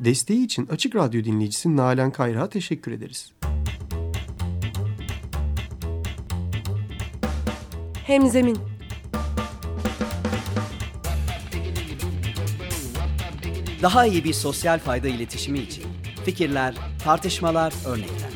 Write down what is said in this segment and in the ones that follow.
Desteği için Açık Radyo dinleyicisi Nalan Kayrak'a teşekkür ederiz. Hemzemin Daha iyi bir sosyal fayda iletişimi için fikirler, tartışmalar, örnekler.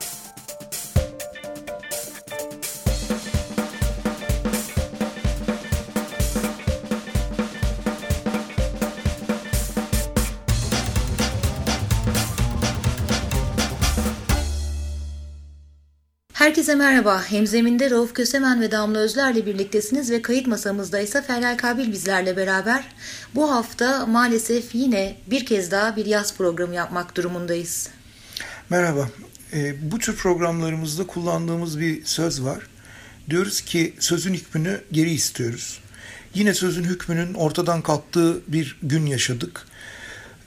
Herkese merhaba. Hemzeminde Rauf Kösemen ve Damla Özler'le birliktesiniz ve kayıt masamızda ise Feryal Kabil bizlerle beraber. Bu hafta maalesef yine bir kez daha bir yaz programı yapmak durumundayız. Merhaba. E, bu tür programlarımızda kullandığımız bir söz var. Diyoruz ki sözün hükmünü geri istiyoruz. Yine sözün hükmünün ortadan kalktığı bir gün yaşadık.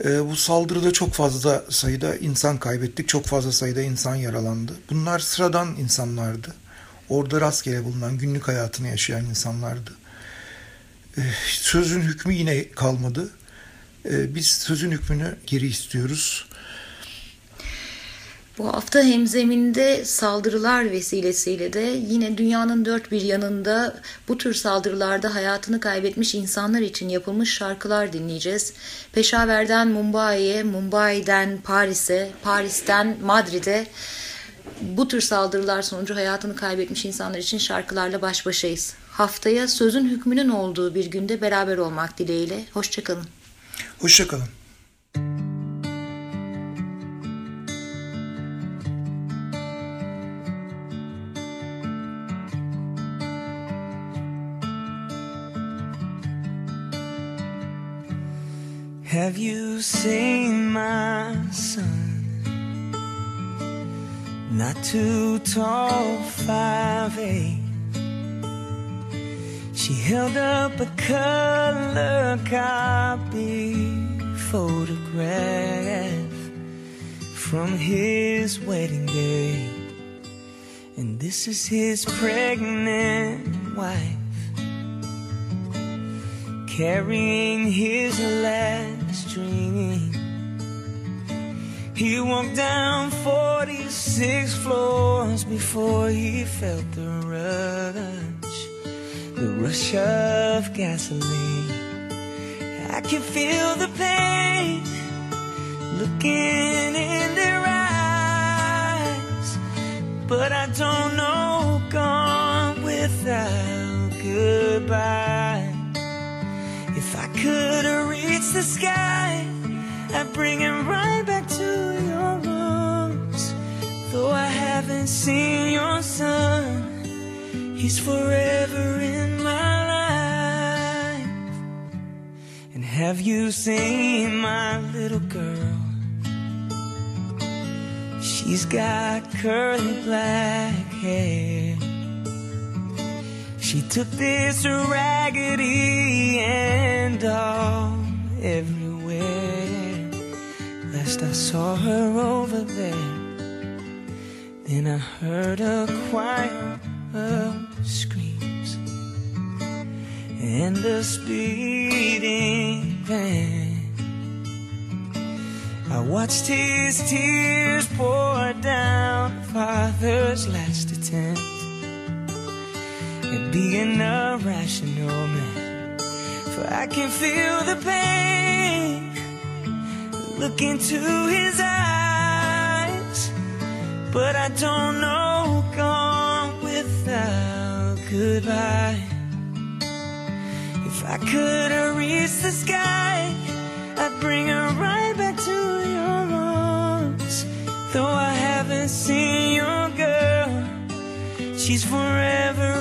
E, bu saldırıda çok fazla sayıda insan kaybettik, çok fazla sayıda insan yaralandı. Bunlar sıradan insanlardı. Orada rastgele bulunan günlük hayatını yaşayan insanlardı. E, sözün hükmü yine kalmadı. E, biz sözün hükmünü geri istiyoruz. Bu hafta hemzeminde saldırılar vesilesiyle de yine dünyanın dört bir yanında bu tür saldırılarda hayatını kaybetmiş insanlar için yapılmış şarkılar dinleyeceğiz. Peşaver'den Mumbai'ye, Mumbai'den Paris'e, Paris'ten Madrid'e bu tür saldırılar sonucu hayatını kaybetmiş insanlar için şarkılarla baş başayız. Haftaya sözün hükmünün olduğu bir günde beraber olmak dileğiyle. Hoşçakalın. Hoşçakalın. Have you seen my son? Not too tall, five eight. She held up a color copy photograph from his wedding day. And this is his pregnant wife carrying his last dream. He walked down 46 floors before he felt the rush, the rush of gasoline. I can feel the pain looking in their eyes, but I don't know gone without goodbye. If I could the sky, I'd bring him right back to your arms. Though I haven't seen your son, he's forever in my life. And have you seen my little girl? She's got curly black hair. She took this raggedy and doll everywhere. Last I saw her over there. Then I heard a choir of screams and a speeding van. I watched his tears pour down father's last attempt at being a rational man. For I can feel the pain look into his eyes, but I don't know gone without goodbye. If I could reach the sky, I'd bring her right back to your arms. Though I haven't seen your girl, she's forever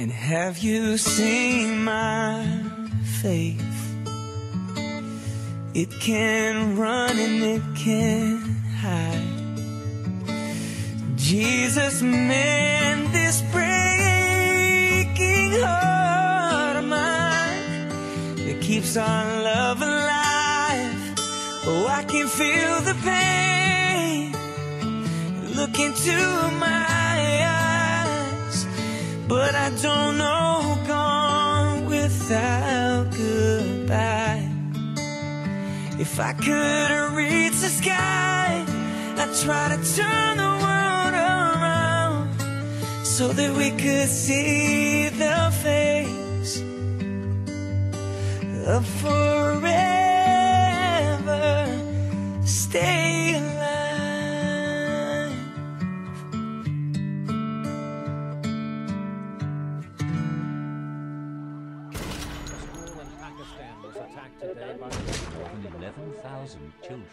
And have you seen my faith. It can run and it can hide. Jesus, mend this breaking heart of mine that keeps our love alive. Oh, I can feel the pain. Look into my but I don't know gone without goodbye. If I could reach the sky, I'd try to turn the world around so that we could see the face of forever.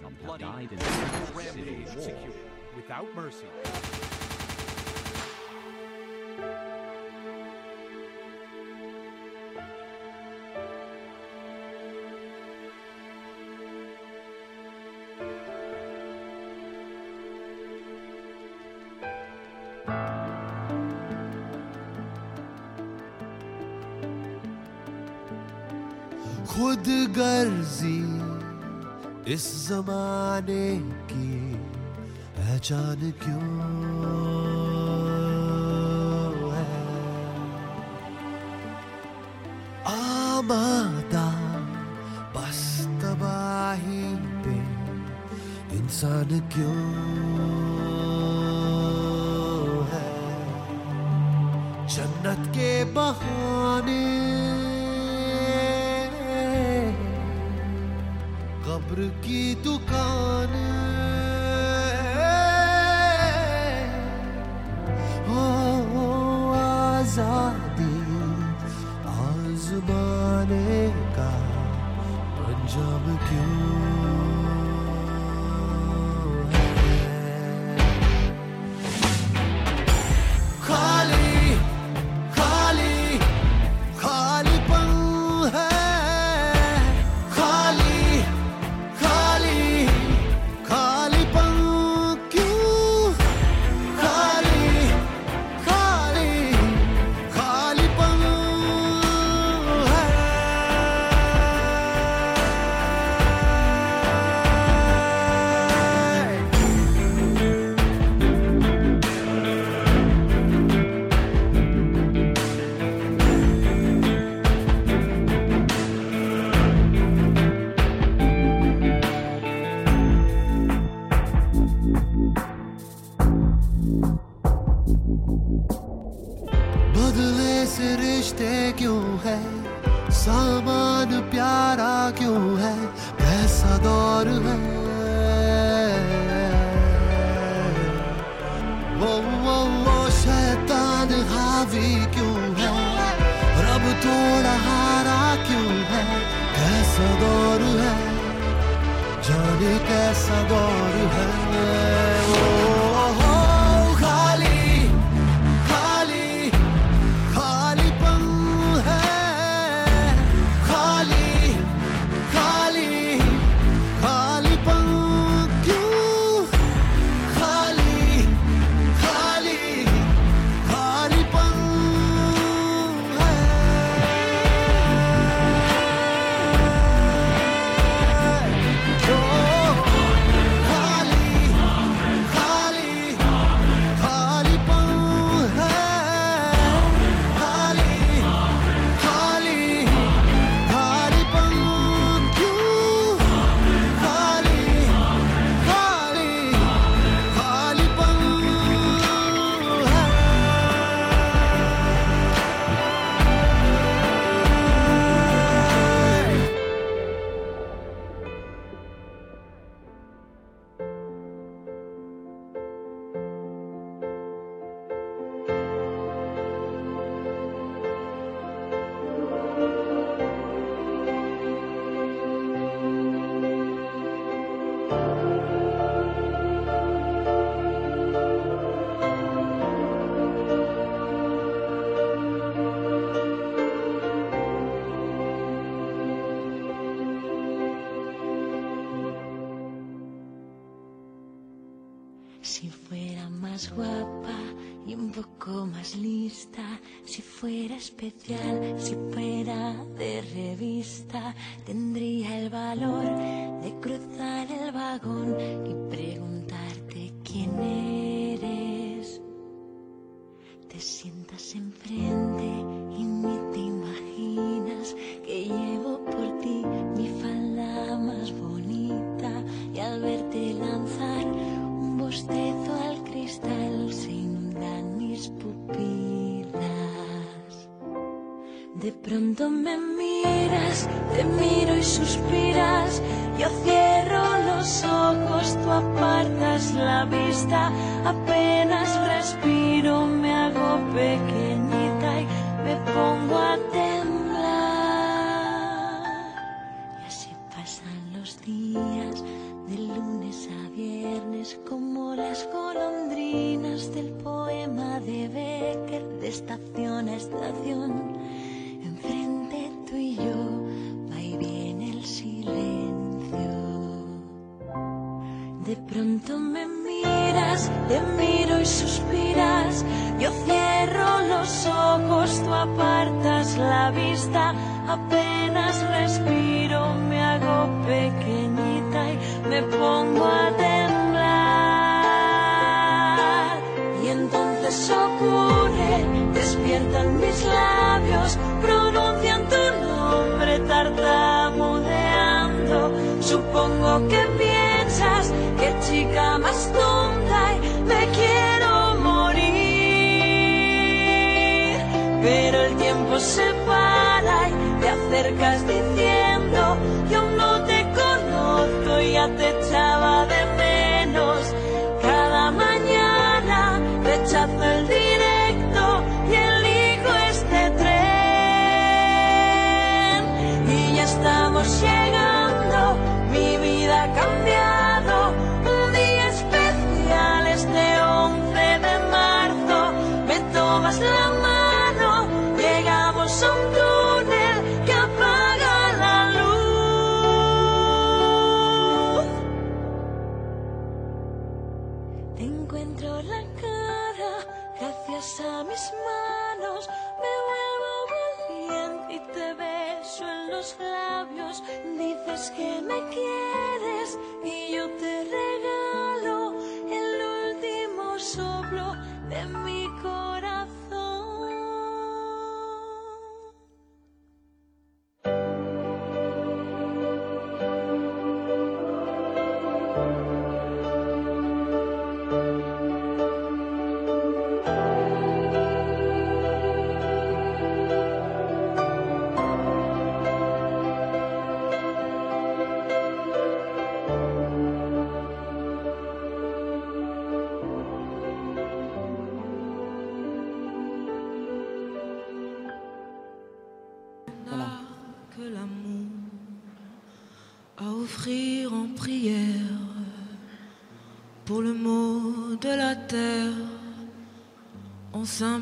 11,000 children have died in the city war. without mercy. खुद गर्जी इस जमाने की पहचान क्यों है? आमादा बस तबाही पे इंसान क्यों है? जन्नत के बहाने pergi tukar क्यों है? कैसा दौर है। वो वो वो शैतान हावी क्यों है? रब थोड़ा हारा क्यों है? कैसा दौर है? जाने कैसा दौर है? Te miro y suspiras. Yo cierro los ojos, tú apartas la vista. Apenas respiro, me hago pequeñita y me pongo a temblar. Y así pasan los días, Supongo que piensas que chica más tonta y me quiero morir. Pero el tiempo se para y te acercas diciendo, yo no te conozco, ya te Me tomas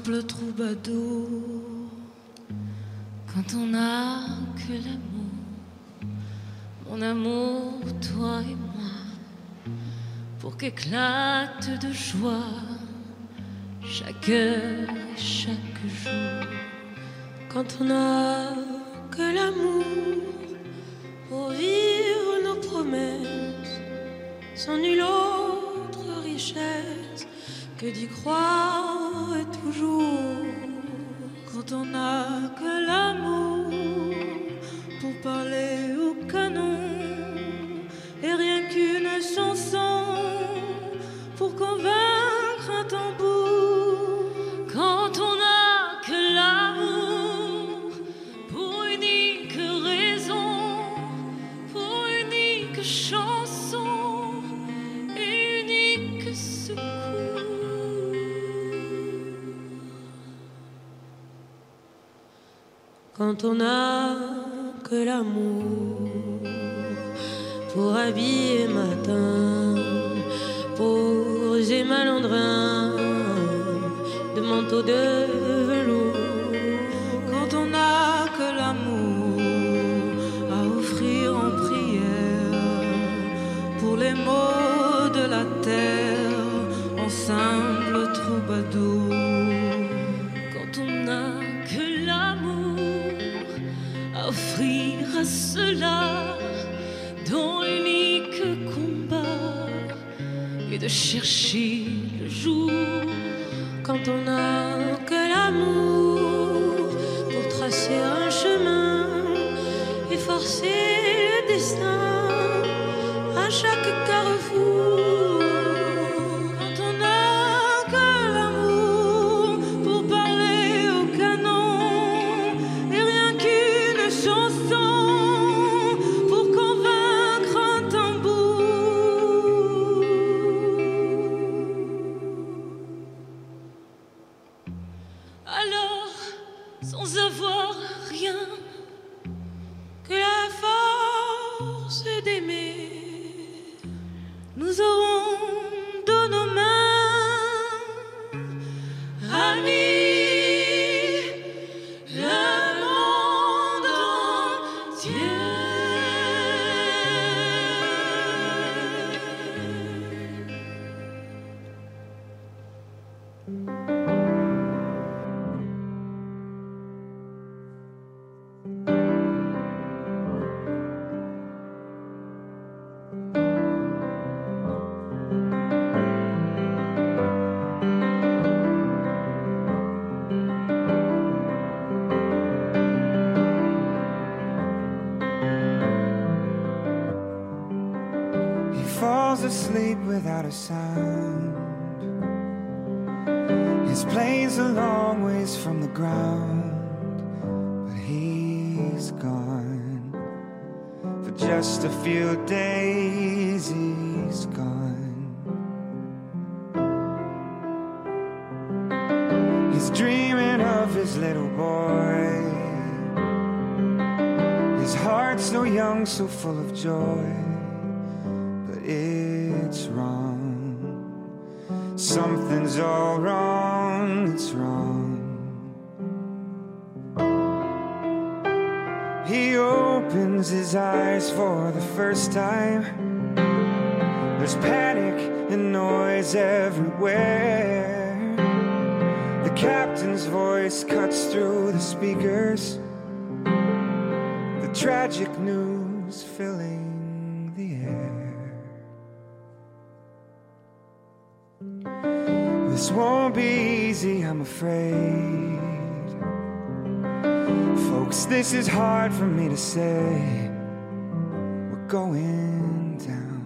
simple troubadour. Quand on n'a que l'amour, mon amour, toi et moi, pour qu'éclate de joie chaque heure et chaque jour. Quand on n'a que l'amour pour vivre nos promesses, sans nulle autre richesse que d'y croire Quand on n'a que l'amour pour parler au canon et rien qu'une chanson pour convaincre quand on n'a que l'amour pour habiller matin, pour j'ai malandrin de manteau de velours. Quand on n'a que l'amour à offrir en prière pour les mots de la terre en simple troubadour. Cela dont l'unique combat est de chercher le jour quand on n'a que l'amour pour tracer un chemin et forcer le destin à chaque carrefour. Without a sound. His plane's a long ways from the ground, but he's gone. For just a few days, he's gone. He's dreaming of his little boy. His heart's so young, so full of joy but it's wrong. Something's all wrong, it's wrong. He opens his eyes for the first time. There's panic and noise everywhere. The captain's voice cuts through the speakers. The tragic news filling This won't be easy, I'm afraid. Folks, this is hard for me to say. We're going down.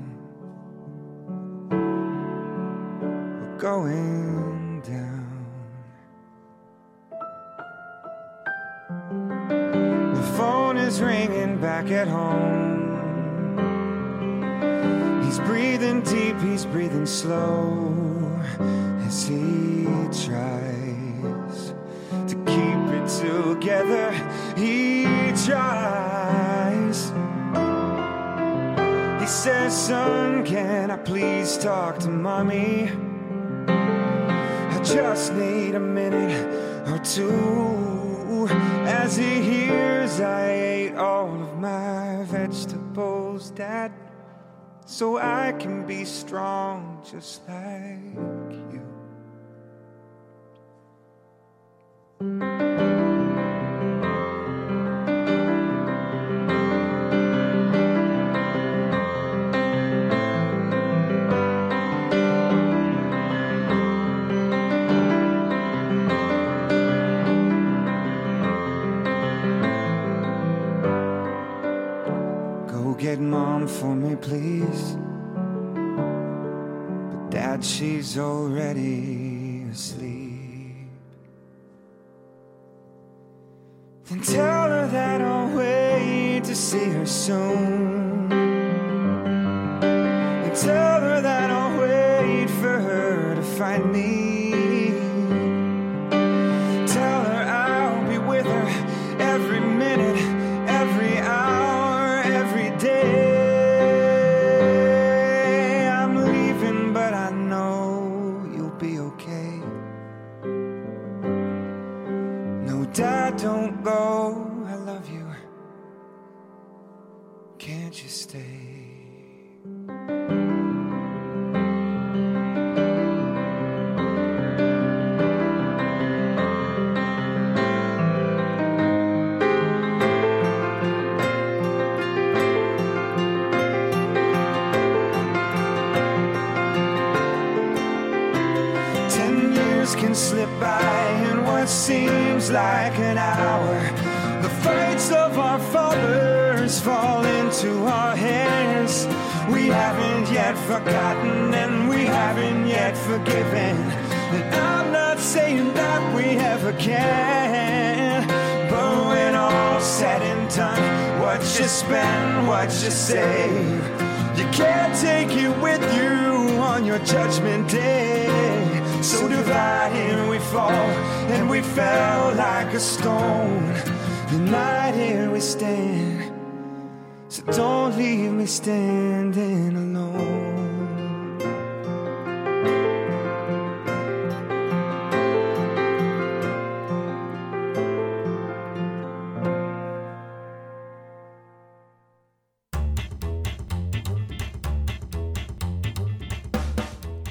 We're going down. The phone is ringing back at home. He's breathing deep, he's breathing slow as he tries to keep it together. He tries. He says, Son, can I please talk to mommy? I just need a minute or two. As he hears, I ate all of my vegetables, Dad so I can be strong just like get mom for me, please. But dad, she's already asleep. Then tell her that I'll wait to see her soon. You stay? Forgotten and we haven't yet forgiven. And I'm not saying that we ever can. But when all's said and done, what you spend, what you save, you can't take it with you on your judgment day. So divided we fall, and we fell like a stone. And right here we stand. So don't leave me standing alone.